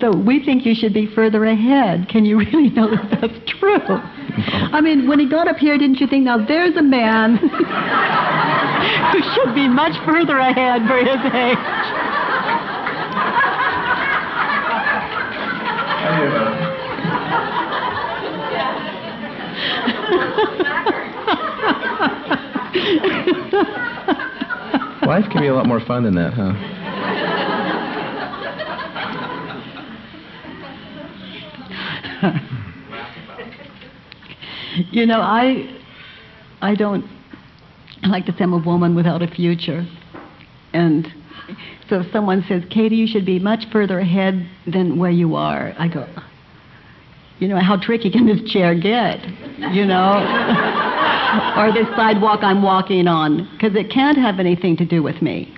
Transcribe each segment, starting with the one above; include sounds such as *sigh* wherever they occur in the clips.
So we think you should be further ahead. Can you really know that that's true? No. I mean, when he got up here, didn't you think, now there's a man *laughs* who should be much further ahead for his age? Life can be a lot more fun than that, huh? You know, I I don't like to say I'm a woman without a future. And so if someone says, Katie, you should be much further ahead than where you are, I go, you know, how tricky can this chair get? You know? *laughs* or this sidewalk I'm walking on? Because it can't have anything to do with me.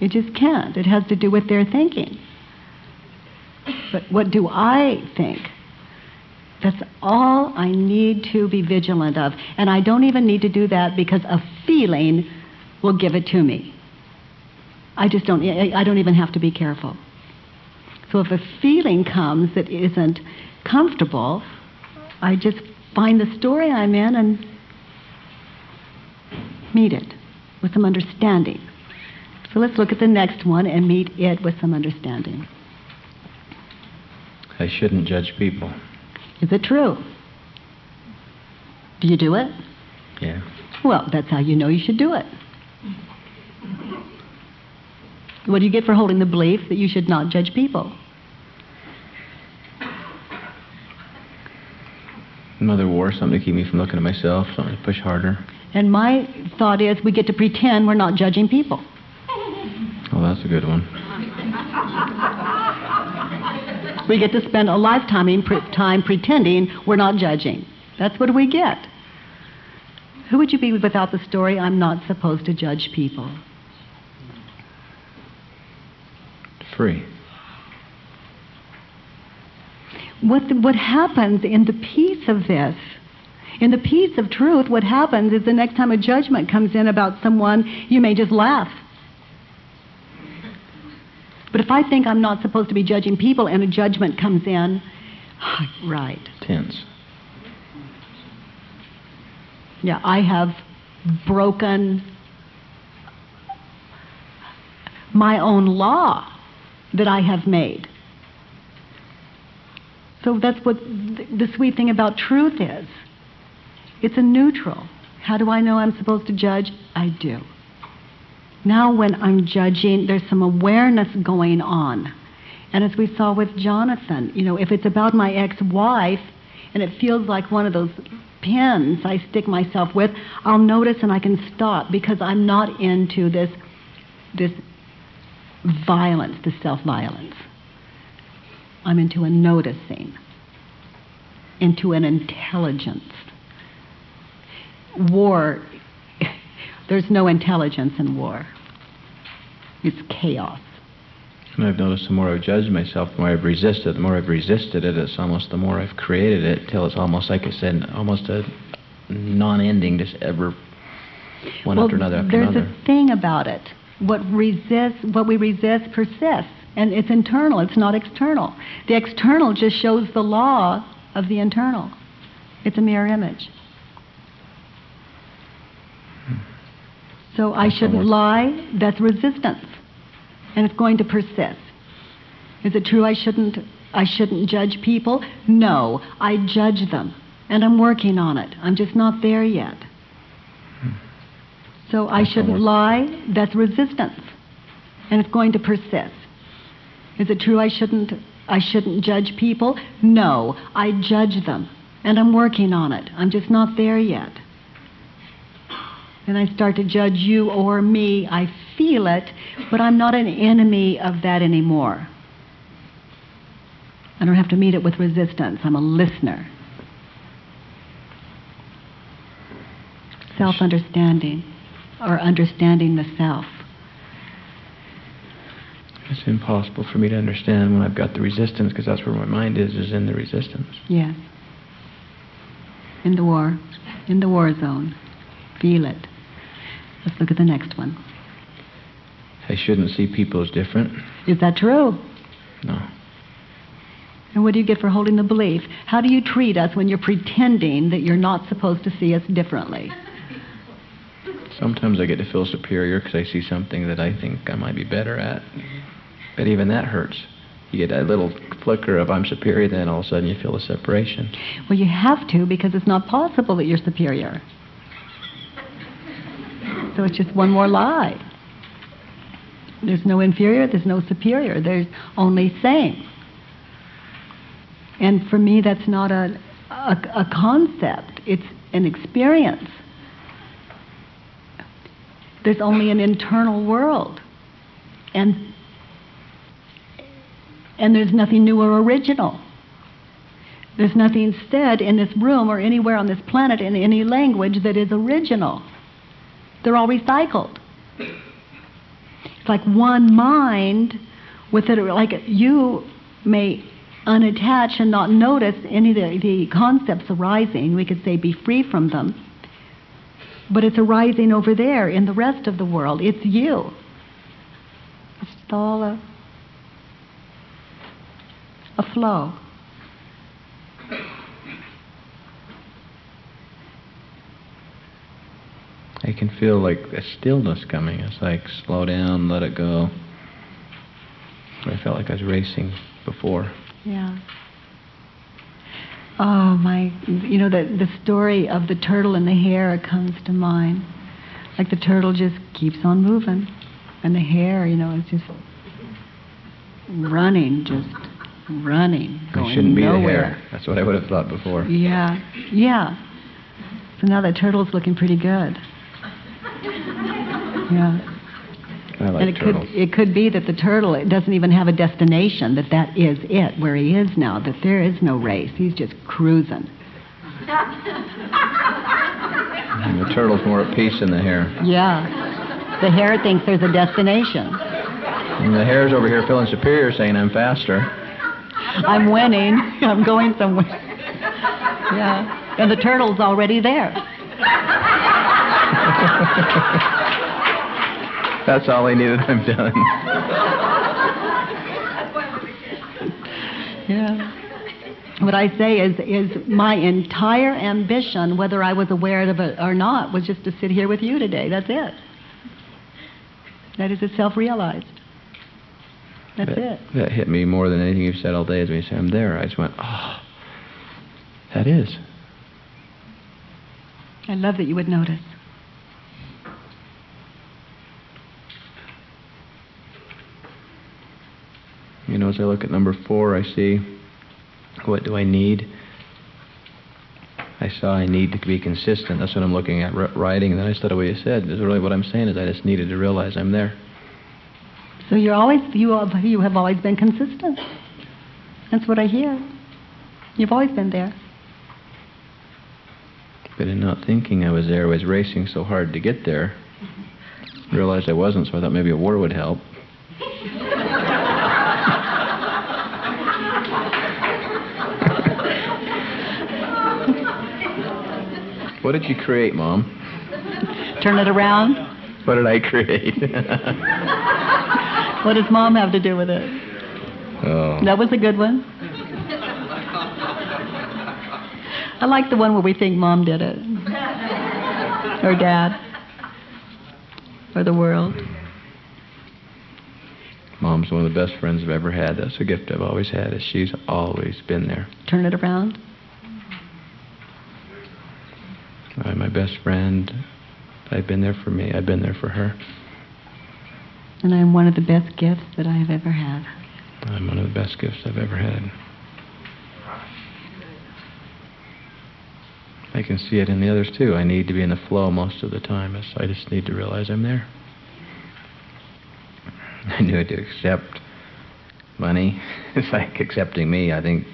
It just can't. It has to do with their thinking. But what do I think? That's all I need to be vigilant of. And I don't even need to do that because a feeling will give it to me. I just don't, I don't even have to be careful. So if a feeling comes that isn't comfortable, I just find the story I'm in and meet it with some understanding. So let's look at the next one and meet it with some understanding. I shouldn't judge people. Is it true? Do you do it? Yeah. Well, that's how you know you should do it. What do you get for holding the belief that you should not judge people? Mother War, something to keep me from looking at myself, something to push harder. And my thought is we get to pretend we're not judging people. Oh, that's a good one. We get to spend a lifetime in pre- time pretending we're not judging. That's what we get. Who would you be without the story, I'm not supposed to judge people? Free. What, the, what happens in the peace of this, in the peace of truth, what happens is the next time a judgment comes in about someone, you may just laugh. But if I think I'm not supposed to be judging people and a judgment comes in, *sighs* right. Tense. Yeah, I have broken my own law that I have made. So that's what the sweet thing about truth is. It's a neutral. How do I know I'm supposed to judge? I do. Now, when I'm judging, there's some awareness going on. And as we saw with Jonathan, you know, if it's about my ex wife and it feels like one of those pins I stick myself with, I'll notice and I can stop because I'm not into this, this violence, this self violence. I'm into a noticing, into an intelligence. War, *laughs* there's no intelligence in war. It's chaos. And I've noticed the more I've judged myself, the more I've resisted. The more I've resisted it, it's almost the more I've created it, till it's almost like I said, almost a non-ending, just ever one well, after another after there's another. a thing about it. What resists, what we resist, persists, and it's internal. It's not external. The external just shows the law of the internal. It's a mirror image. Hmm. So I shouldn't lie. That's resistance, and it's going to persist. Is it true I shouldn't? I shouldn't judge people. No, I judge them, and I'm working on it. I'm just not there yet. So I shouldn't lie. That's resistance, and it's going to persist. Is it true I shouldn't? I shouldn't judge people. No, I judge them, and I'm working on it. I'm just not there yet and I start to judge you or me, I feel it, but I'm not an enemy of that anymore. I don't have to meet it with resistance. I'm a listener. Self understanding, or understanding the self. It's impossible for me to understand when I've got the resistance because that's where my mind is, is in the resistance. Yes. In the war, in the war zone. Feel it. Let's look at the next one. I shouldn't see people as different. Is that true? No. And what do you get for holding the belief? How do you treat us when you're pretending that you're not supposed to see us differently? Sometimes I get to feel superior because I see something that I think I might be better at. But even that hurts. You get that little flicker of I'm superior, then all of a sudden you feel a separation. Well, you have to because it's not possible that you're superior. So it's just one more lie. There's no inferior, there's no superior, there's only same. And for me, that's not a, a, a concept, it's an experience. There's only an internal world. And, and there's nothing new or original. There's nothing said in this room or anywhere on this planet in any language that is original. They're all recycled. It's like one mind with it, like you may unattach and not notice any of the, the concepts arising. We could say be free from them. But it's arising over there in the rest of the world. It's you. It's all a, a flow. I can feel like a stillness coming. It's like slow down, let it go. I felt like I was racing before. Yeah. Oh my! You know the the story of the turtle and the hare comes to mind. Like the turtle just keeps on moving, and the hare, you know, is just running, just running, going I shouldn't be nowhere. the hare. That's what I would have thought before. Yeah, yeah. So now that turtle's looking pretty good. Yeah. I like and it turtles. could it could be that the turtle it doesn't even have a destination. That that is it, where he is now. That there is no race. He's just cruising. And the turtle's more at peace than the hare. Yeah. The hare thinks there's a destination. And the hare's over here feeling superior, saying I'm faster. I'm winning. *laughs* I'm going somewhere. Yeah. And the turtle's already there. *laughs* That's all I needed. I'm done. Yeah. What I say is, is my entire ambition, whether I was aware of it or not, was just to sit here with you today. That's it. That is, it's self-realized. That's that, it. That hit me more than anything you've said all day. As you say I'm there, I just went, oh, that is. I love that you would notice. You know, as I look at number four, I see what do I need? I saw I need to be consistent. That's what I'm looking at writing. And then I started what you said. Is really what I'm saying is I just needed to realize I'm there. So you're always you have, you have always been consistent. That's what I hear. You've always been there. But in not thinking I was there, I was racing so hard to get there. *laughs* Realized I wasn't, so I thought maybe a war would help. *laughs* what did you create, Mom? Turn it around. What did I create? What does mom have to do with it? oh. That was a good one. I like the one where we think mom did it. Or dad. Or the world. Mom's one of the best friends I've ever had. That's a gift I've always had. Is she's always been there. Turn it around. Uh, my best friend. I've been there for me. I've been there for her. And I'm one of the best gifts that I have ever had. I'm one of the best gifts I've ever had. I can see it in the others too. I need to be in the flow most of the time. So I just need to realize I'm there. I knew to accept money. *laughs* It's like accepting me. I think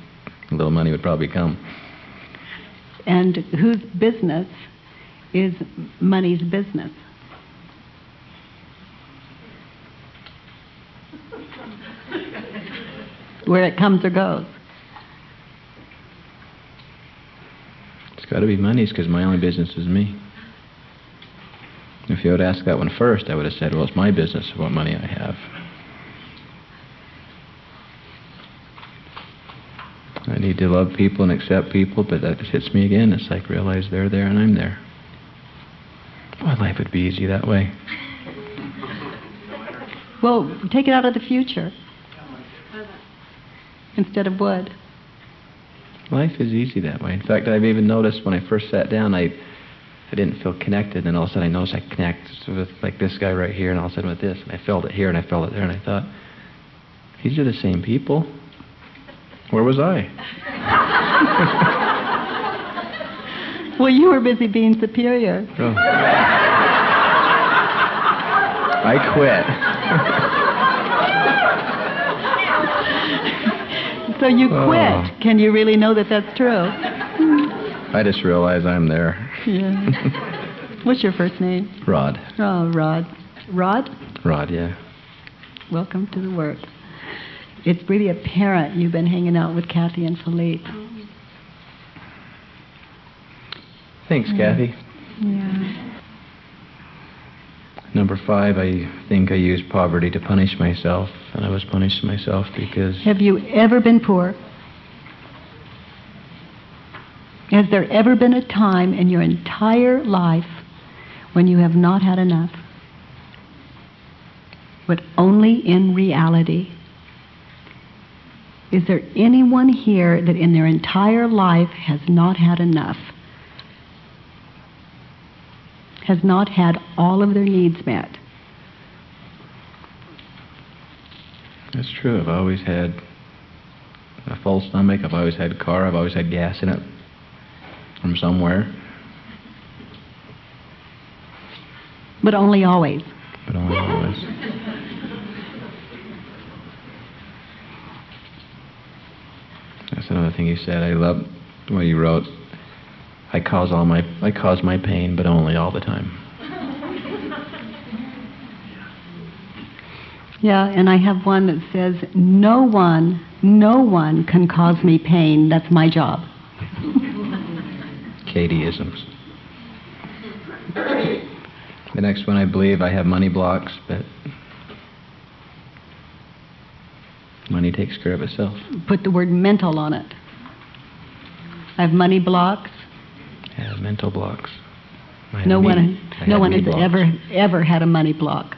a little money would probably come. And whose business is money's business? Where it comes or goes. It's got to be money's because my only business is me. If you had asked that one first, I would have said, well, it's my business what money I have. I need to love people and accept people, but that hits me again. It's like realize they're there and I'm there. My life would be easy that way. Well, take it out of the future instead of would. Life is easy that way. In fact, I've even noticed when I first sat down, I I didn't feel connected, and all of a sudden I noticed I connect with like this guy right here, and all of a sudden with this, and I felt it here, and I felt it there, and I thought, these are the same people. Where was I? *laughs* well, you were busy being superior. Oh. I quit. *laughs* so you quit. Oh. Can you really know that that's true? I just realize I'm there. Yeah. *laughs* What's your first name? Rod. Oh, Rod. Rod? Rod, yeah. Welcome to the work. It's really apparent you've been hanging out with Kathy and Philippe. Thanks, yeah. Kathy. Yeah. Number five, I think I used poverty to punish myself, and I was punished myself because. Have you ever been poor? Has there ever been a time in your entire life when you have not had enough? But only in reality. Is there anyone here that in their entire life has not had enough? Has not had all of their needs met? That's true. I've always had a full stomach. I've always had a car. I've always had gas in it from somewhere. But only always. But only always. That's another thing you said. I love what you wrote. I cause all my I cause my pain, but only all the time. *laughs* Yeah, and I have one that says, "No one, no one can cause me pain. That's my job." *laughs* Katieisms. The next one, I believe I have money blocks, but money takes care of itself. Put the word mental on it. I have money blocks. I have mental blocks. No one, no one has blocks. ever ever had a money block.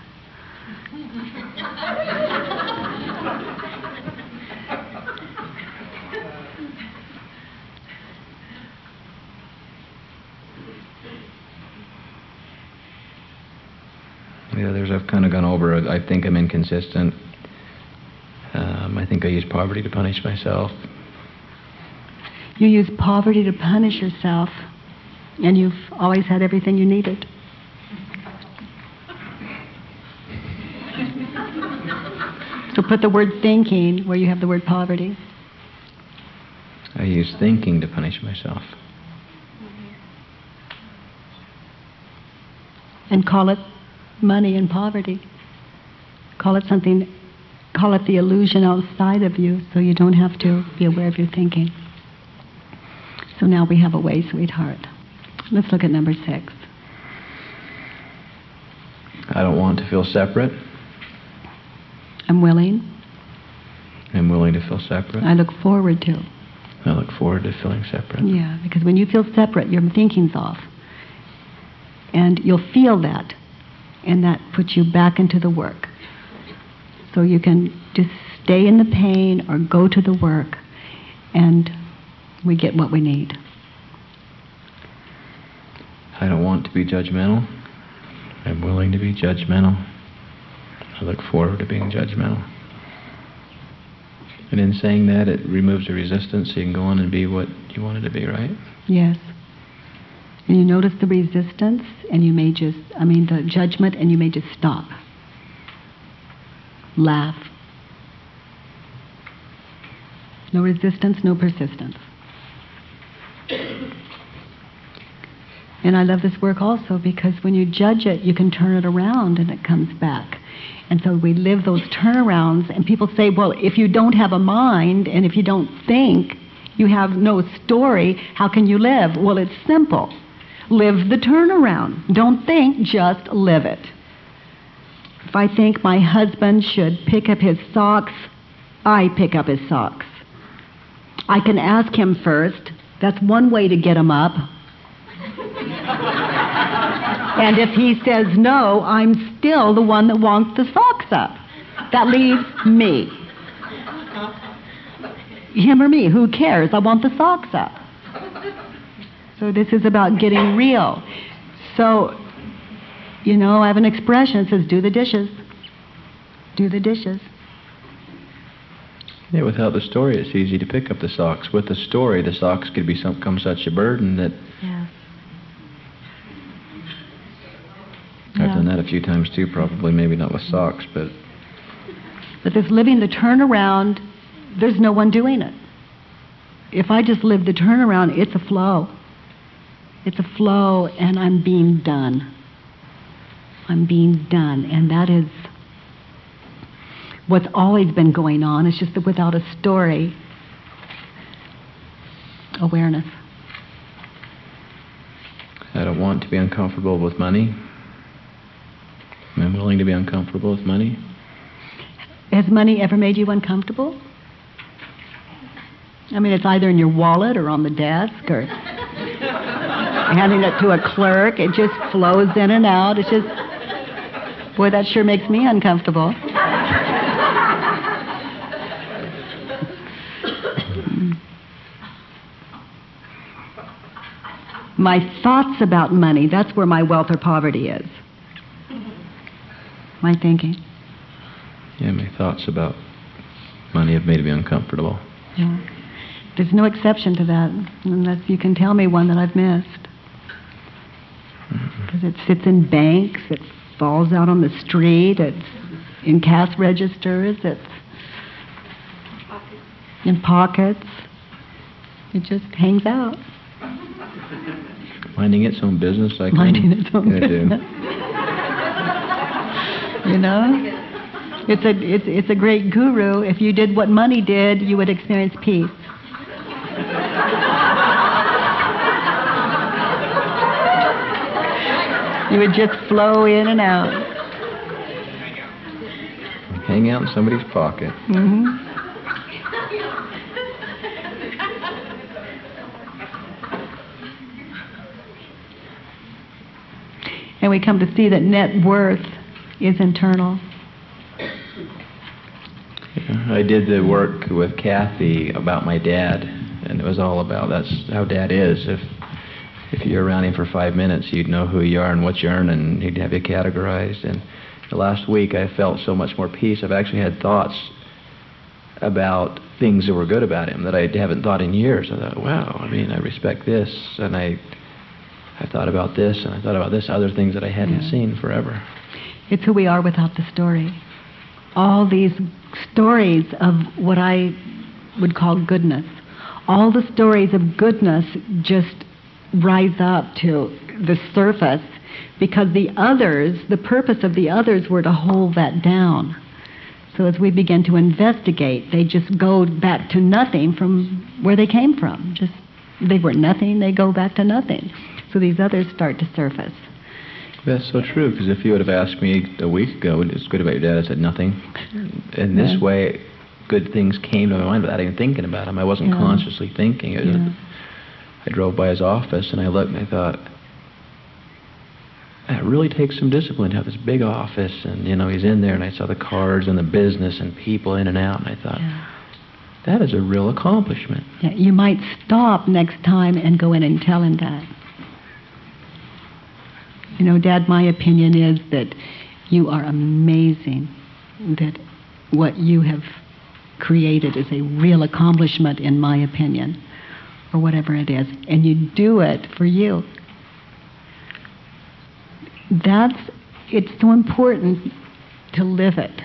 The others I've kind of gone over. I think I'm inconsistent. Think I use poverty to punish myself. You use poverty to punish yourself, and you've always had everything you needed. so put the word thinking where you have the word poverty. I use thinking to punish myself. And call it money and poverty. Call it something, call it the illusion outside of you so you don't have to be aware of your thinking. So now we have a way, sweetheart. Let's look at number six. I don't want to feel separate. I'm willing. I'm willing to feel separate. I look forward to. I look forward to feeling separate. Yeah, because when you feel separate, your thinking's off. And you'll feel that and that puts you back into the work. So you can just stay in the pain or go to the work, and we get what we need. I don't want to be judgmental. I'm willing to be judgmental. I look forward to being judgmental. And in saying that, it removes the resistance so you can go on and be what you wanted to be, right? Yes. And you notice the resistance, and you may just, I mean, the judgment, and you may just stop. Laugh. No resistance, no persistence. And I love this work also because when you judge it, you can turn it around and it comes back. And so we live those turnarounds, and people say, well, if you don't have a mind and if you don't think, you have no story, how can you live? Well, it's simple. Live the turnaround. Don't think, just live it. I think my husband should pick up his socks, I pick up his socks. I can ask him first. That's one way to get him up. and if he says no, I'm still the one that wants the socks up. That leaves me. Him or me, who cares? I want the socks up. So this is about getting real. So, you know, I have an expression that says, do the dishes. Do the dishes. Yeah, without the story, it's easy to pick up the socks. With the story, the socks could become such a burden that. Yes. I've Yeah. done that a few times too, probably, maybe not with socks, but But this living the turnaround, there's no one doing it. If I just live the turnaround, it's a flow. It's a flow, and I'm being done. I'm being done, and that is what's always been going on. It's just that without a story, awareness. I don't want to be uncomfortable with money. Am I'm willing to be uncomfortable with money. Has money ever made you uncomfortable? I mean, it's either in your wallet or on the desk or *laughs* handing it to a clerk. It just flows in and out. It's just, boy, that sure makes me uncomfortable. my thoughts about money, that's where my wealth or poverty is. My thinking. Yeah, my thoughts about money have made me uncomfortable. Yeah. There's no exception to that, unless you can tell me one that I've missed. Because it sits in banks, it falls out on the street, it's in cash registers, it's in pockets. It just hangs out. Minding its own business, like Minding I'm its own business. You know? It's a, it's, it's a great guru. If you did what money did, you would experience peace. You would just flow in and out. Hang out in somebody's pocket. hmm And we come to see that net worth is internal. I did the work with Kathy about my dad, and it was all about that's how dad is. If if you're around him for five minutes, you'd know who you are and what you earn, and he'd have you categorized. And the last week, I felt so much more peace. I've actually had thoughts about things that were good about him that I haven't thought in years. I thought, wow, I mean, I respect this, and I I thought about this, and I thought about this, other things that I hadn't Yeah. seen forever. It's who we are without the story. All these stories of what I would call goodness, all the stories of goodness just rise up to the surface because the others, the purpose of the others were to hold that down. So as we begin to investigate, they just go back to nothing from where they came from. Just they were nothing, they go back to nothing. So these others start to surface. That's so true, because if you would have asked me a week ago, what's good about your dad, I said nothing. In this Yeah. way, good things came to my mind without even thinking about them. I wasn't Yeah. consciously thinking. It Yeah. I drove by his office and I looked and I thought, it really takes some discipline to have this big office, and you know he's in there, and I saw the cards and the business and people in and out, and I thought, Yeah. that is a real accomplishment. Yeah, you might stop next time and go in and tell him that. You know, Dad, my opinion is that you are amazing. That what you have created is a real accomplishment, in my opinion, or whatever it is. And you do it for you. That's, it's so important to live it.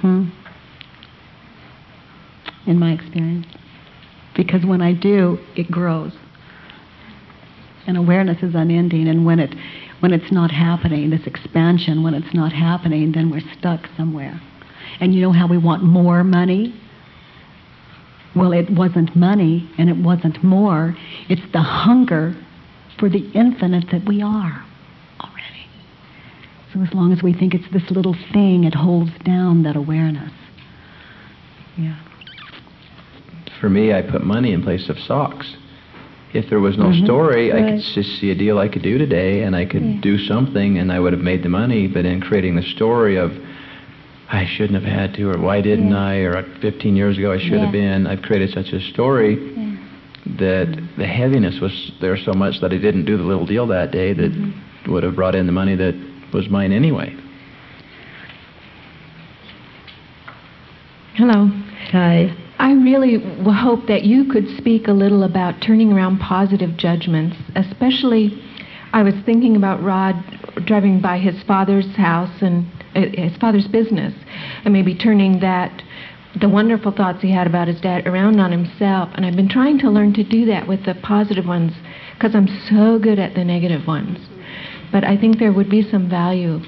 Hmm? In my experience. Because when I do, it grows. And awareness is unending. And when, it, when it's not happening, this expansion, when it's not happening, then we're stuck somewhere. And you know how we want more money? Well, it wasn't money and it wasn't more. It's the hunger for the infinite that we are already. So as long as we think it's this little thing, it holds down that awareness. Yeah. For me, I put money in place of socks. If there was no Mhm. story, I could just see a deal I could do today, and I could Yeah. do something, and I would have made the money. But in creating the story of I shouldn't have had to, or why didn't Yeah. I, or 15 years ago I should have been, I've created such a story Yeah. that the heaviness was there so much that I didn't do the little deal that day that Mm-hmm. would have brought in the money that was mine anyway. Hello. Hi. I really w- hope that you could speak a little about turning around positive judgments, especially I was thinking about Rod driving by his father's house and Uh, his father's business and maybe turning that the wonderful thoughts he had about his dad around on himself and I've been trying to learn to do that with the positive ones because I'm so good at the negative ones. But I think there would be some value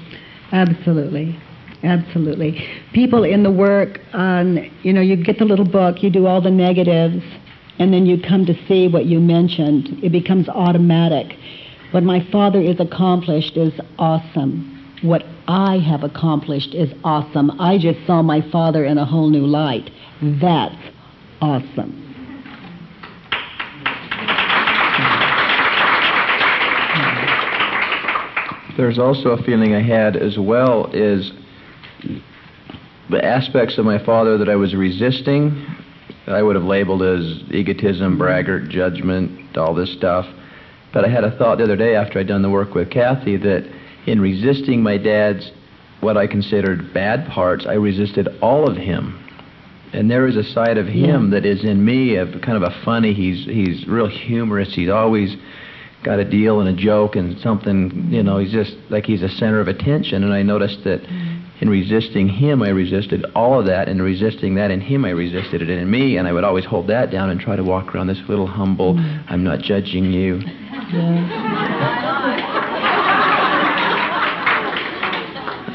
Absolutely. Absolutely. People in the work, on, you know, you get the little book, you do all the negatives, and then you come to see what you mentioned. It becomes automatic. What my father is accomplished is awesome. What I have accomplished is awesome. I just saw my father in a whole new light. That's awesome. There's also a feeling I had as well is the aspects of my father that I was resisting, that I would have labeled as egotism, mm-hmm. braggart, judgment, all this stuff. But I had a thought the other day after I'd done the work with Kathy that in resisting my dad's what I considered bad parts, I resisted all of him. And there is a side of him Yeah. that is in me of kind of a funny. He's he's real humorous. He's always got a deal and a joke and something. You know, he's just like he's a center of attention. And I noticed that mm-hmm. in resisting him, I resisted all of that, and resisting that in him, I resisted it in me. And I would always hold that down and try to walk around this little humble. Mm-hmm. I'm not judging you. *laughs*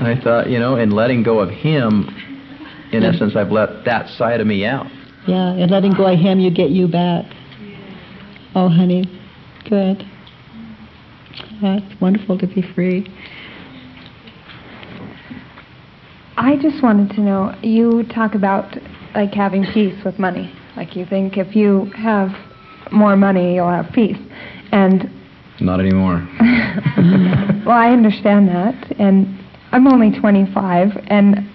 I thought, you know, in letting go of him, in essence, I've let that side of me out. Yeah, and letting go of him, you get you back. Oh, honey, good. That's wonderful to be free. I just wanted to know, you talk about like having peace with money. Like you think if you have more money, you'll have peace. And Not anymore. *laughs* well, I understand that. And I'm only 25 and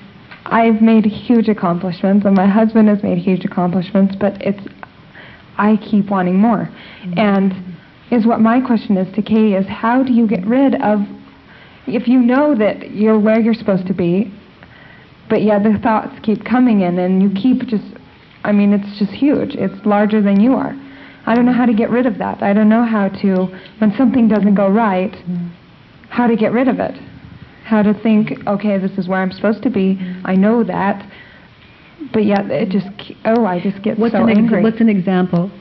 I've made huge accomplishments and my husband has made huge accomplishments, but it's I keep wanting more. Mm-hmm. And is what my question is to Katie is how do you get rid of if you know that you're where you're supposed to be, but yeah, the thoughts keep coming in and you keep just I mean, it's just huge. It's larger than you are. I don't know how to get rid of that. I don't know how to when something doesn't go right, mm-hmm. how to get rid of it. How to think, okay, this is where I'm supposed to be. I know that. But yet it just oh, I just get What's, so an, angry. what's an example?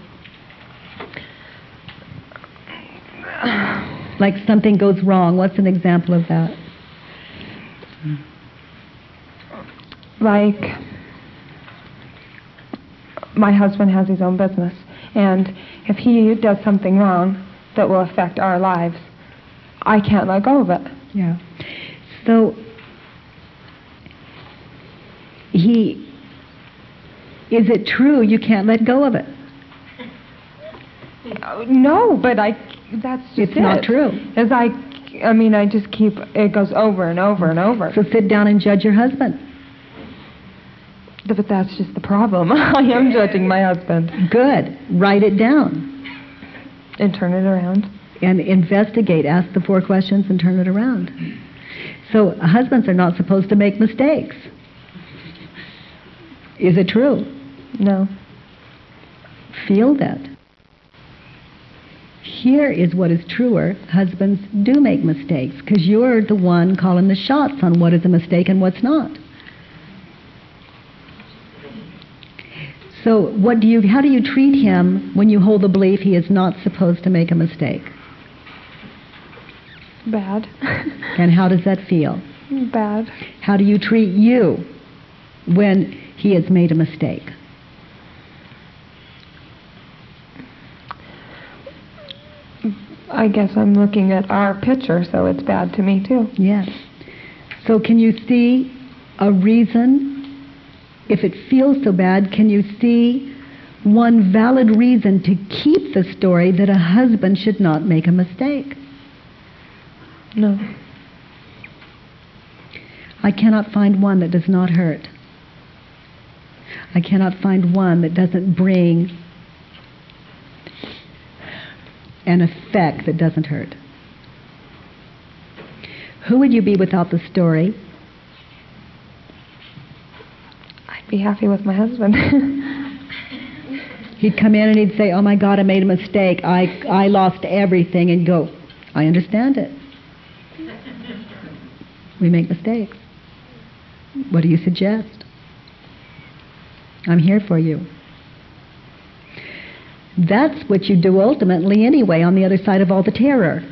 Like something goes wrong. What's an example of that? like my husband has his own business and if he does something wrong that will affect our lives i can't let go of it Yeah. So he is it true you can't let go of it? *laughs* No but i that's just It's not true. as i i mean i just keep it goes over and over and over So sit down and judge your husband. but that's just the problem *laughs* i am judging my husband Good. Write it down and turn it around and investigate. Ask the four questions and turn it around. So husbands are not supposed to make mistakes. Is it true? no Feel that. Here is what is truer. Husbands do make mistakes because you're the one calling the shots on what is a mistake and what's not. So, what do you? How do you treat him when you hold the belief he is not supposed to make a mistake? Bad *laughs* And how does that feel? bad How do you treat you when he has made a mistake? I guess I'm looking at our picture, so it's bad to me too. Yes. So can you see a reason? If it feels so bad, can you see one valid reason to keep the story that a husband should not make a mistake? No. I cannot find one that does not hurt. I cannot find one that doesn't bring an effect that doesn't hurt. Who would you be without the story? I'd be happy with my husband. *laughs* He'd come in and he'd say, "Oh my God, I made a mistake. I I lost everything." And go, "I understand it. We make mistakes. What do you suggest? I'm here for you." That's what you do ultimately anyway on the other side of all the terror.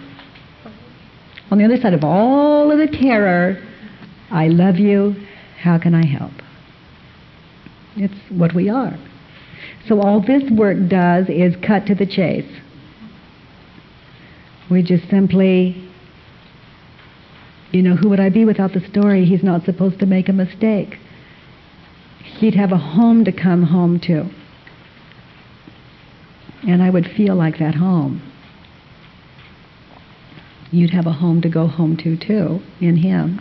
On the other side of all of the terror, I love you. How can I help? It's what we are. So all this work does is cut to the chase. We just simply, you know, who would I be without the story? He's not supposed to make a mistake. He'd have a home to come home to. And I would feel like that home. You'd have a home to go home to, too, in Him.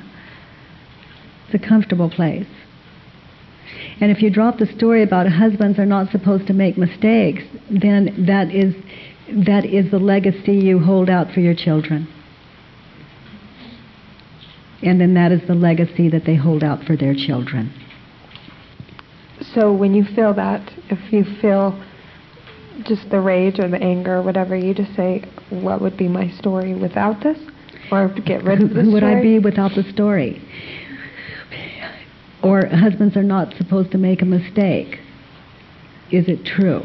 It's a comfortable place. And if you drop the story about husbands are not supposed to make mistakes, then that is, that is the legacy you hold out for your children. And then that is the legacy that they hold out for their children. So when you feel that, if you feel just the rage or the anger or whatever, you just say, what would be my story without this? Or get rid of the who would I be without the story? Or husbands are not supposed to make a mistake. Is it true?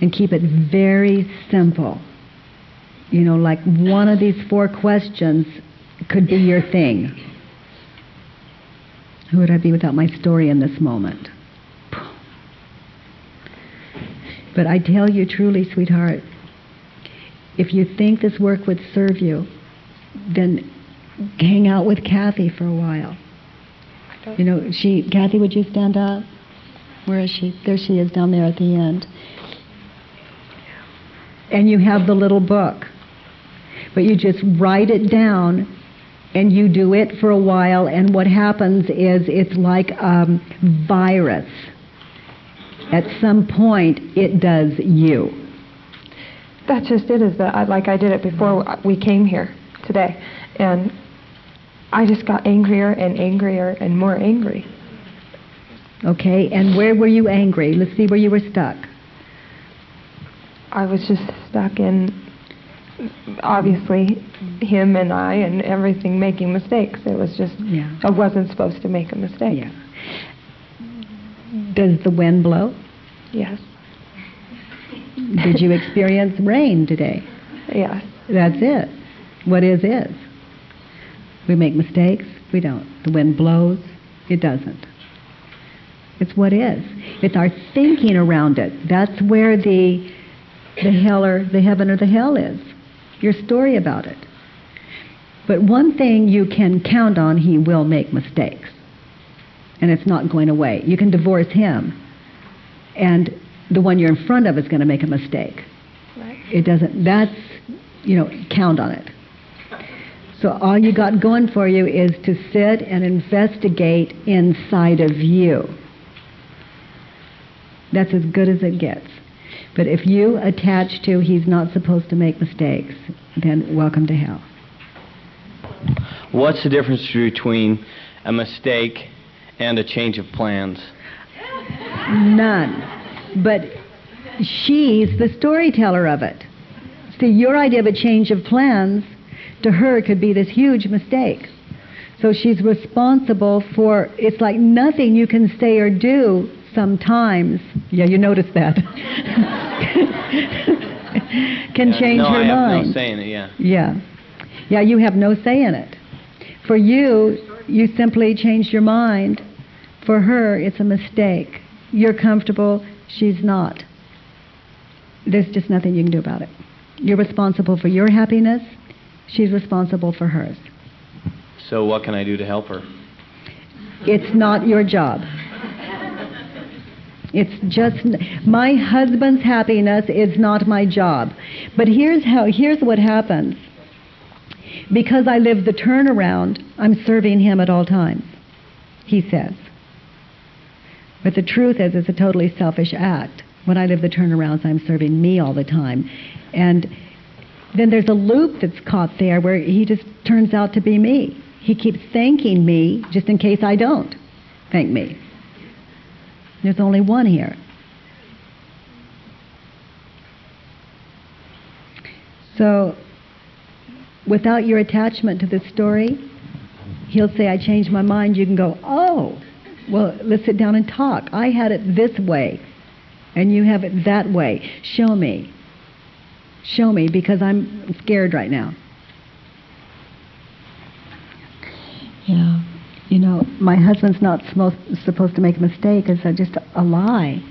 And keep it very simple. You know, like one of these four questions could be your thing. Who would I be without my story in this moment? But I tell you truly, sweetheart, if you think this work would serve you, then hang out with Kathy for a while. You know, she, Kathy, would you stand up? Where is she? There she is down there at the end. And you have the little book. But you just write it down and you do it for a while, and what happens is it's like a virus. At some point, it does you. That's just it. Is that I, like I did it before we came here today, and I just got angrier and angrier and more angry. Okay, and where were you angry? Let's see where you were stuck. I was just stuck in obviously him and I and everything making mistakes. It was just Yeah. I wasn't supposed to make a mistake. Yeah. Does the wind blow? Yes. Did you experience rain today? Yes. That's it. What is is. We make mistakes. We don't. The wind blows. It doesn't. It's what is. It's our thinking around it. That's where the the hell or the heaven or the hell is. Your story about it. But one thing you can count on, he will make mistakes. And it's not going away. You can divorce him. And the one you're in front of is going to make a mistake. Right. It doesn't, that's, you know, count on it. So all you got going for you is to sit and investigate inside of you. That's as good as it gets. But if you attach to he's not supposed to make mistakes, then welcome to hell. What's the difference between a mistake and a change of plans? None. But she's the storyteller of it. See, your idea of a change of plans to her could be this huge mistake. So she's responsible for, it's like nothing you can say or do sometimes. Yeah, you notice that. *laughs* *laughs* can Yeah, change no, her I mind. no say in it. Yeah. Yeah. Yeah, you have no say in it. For you, you simply changed your mind. For her, it's a mistake. You're comfortable, she's not. There's just nothing you can do about it. You're responsible for your happiness. She's responsible for hers. So, what can I do to help her? It's not your job. It's just my husband's happiness is not my job. But here's how here's what happens. Because I live the turnaround, I'm serving him at all times. He says. But the truth is it's a totally selfish act. When I live the turnarounds, I'm serving me all the time. And then there's a loop that's caught there where he just turns out to be me. He keeps thanking me just in case I don't thank me. There's only one here. So, without your attachment to this story, he'll say, I changed my mind. You can go, oh, well, let's sit down and talk. I had it this way, and you have it that way. Show me. Show me, because I'm scared right now. Yeah. You know, my husband's not supposed, to make a mistake. It's just a lie.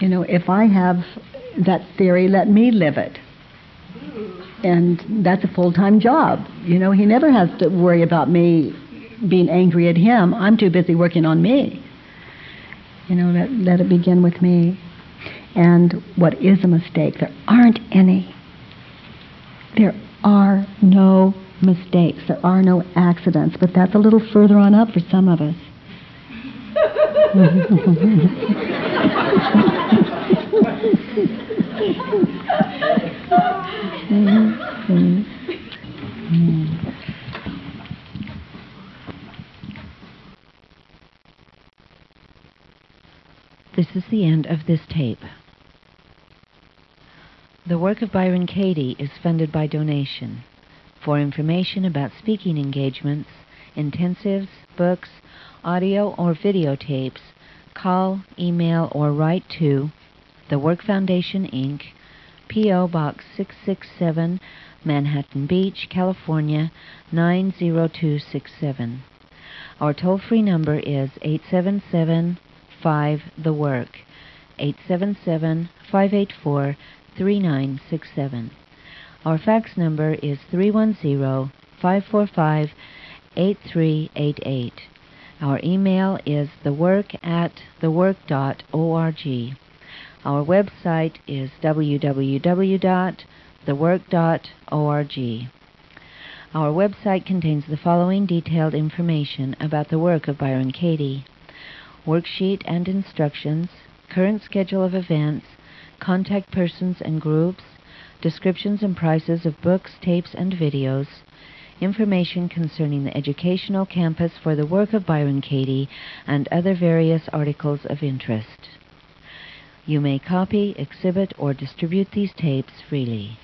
You know, if I have that theory, let me live it. And that's a full time job. You know, he never has to worry about me being angry at him. I'm too busy working on me. You know, let, let it begin with me. And what is a mistake? There aren't any. There are no mistakes. There are no accidents. But that's a little further on up for some of us. This is the end of this tape. The work of Byron Katie is funded by donation. For information about speaking engagements, intensives, books, audio or videotapes, call, email, or write to The Work Foundation, Inc., P.O. Box 667, Manhattan Beach, California 90267. Our toll free number is 877 5 The Work, 877 584 3967. Our fax number is 310 545 8388. Our email is thework at thework.org. Our website is www.thework.org. Our website contains the following detailed information about the work of Byron Katie worksheet and instructions, current schedule of events, contact persons and groups, descriptions and prices of books, tapes, and videos, information concerning the educational campus for the work of Byron Katie, and other various articles of interest. You may copy, exhibit, or distribute these tapes freely.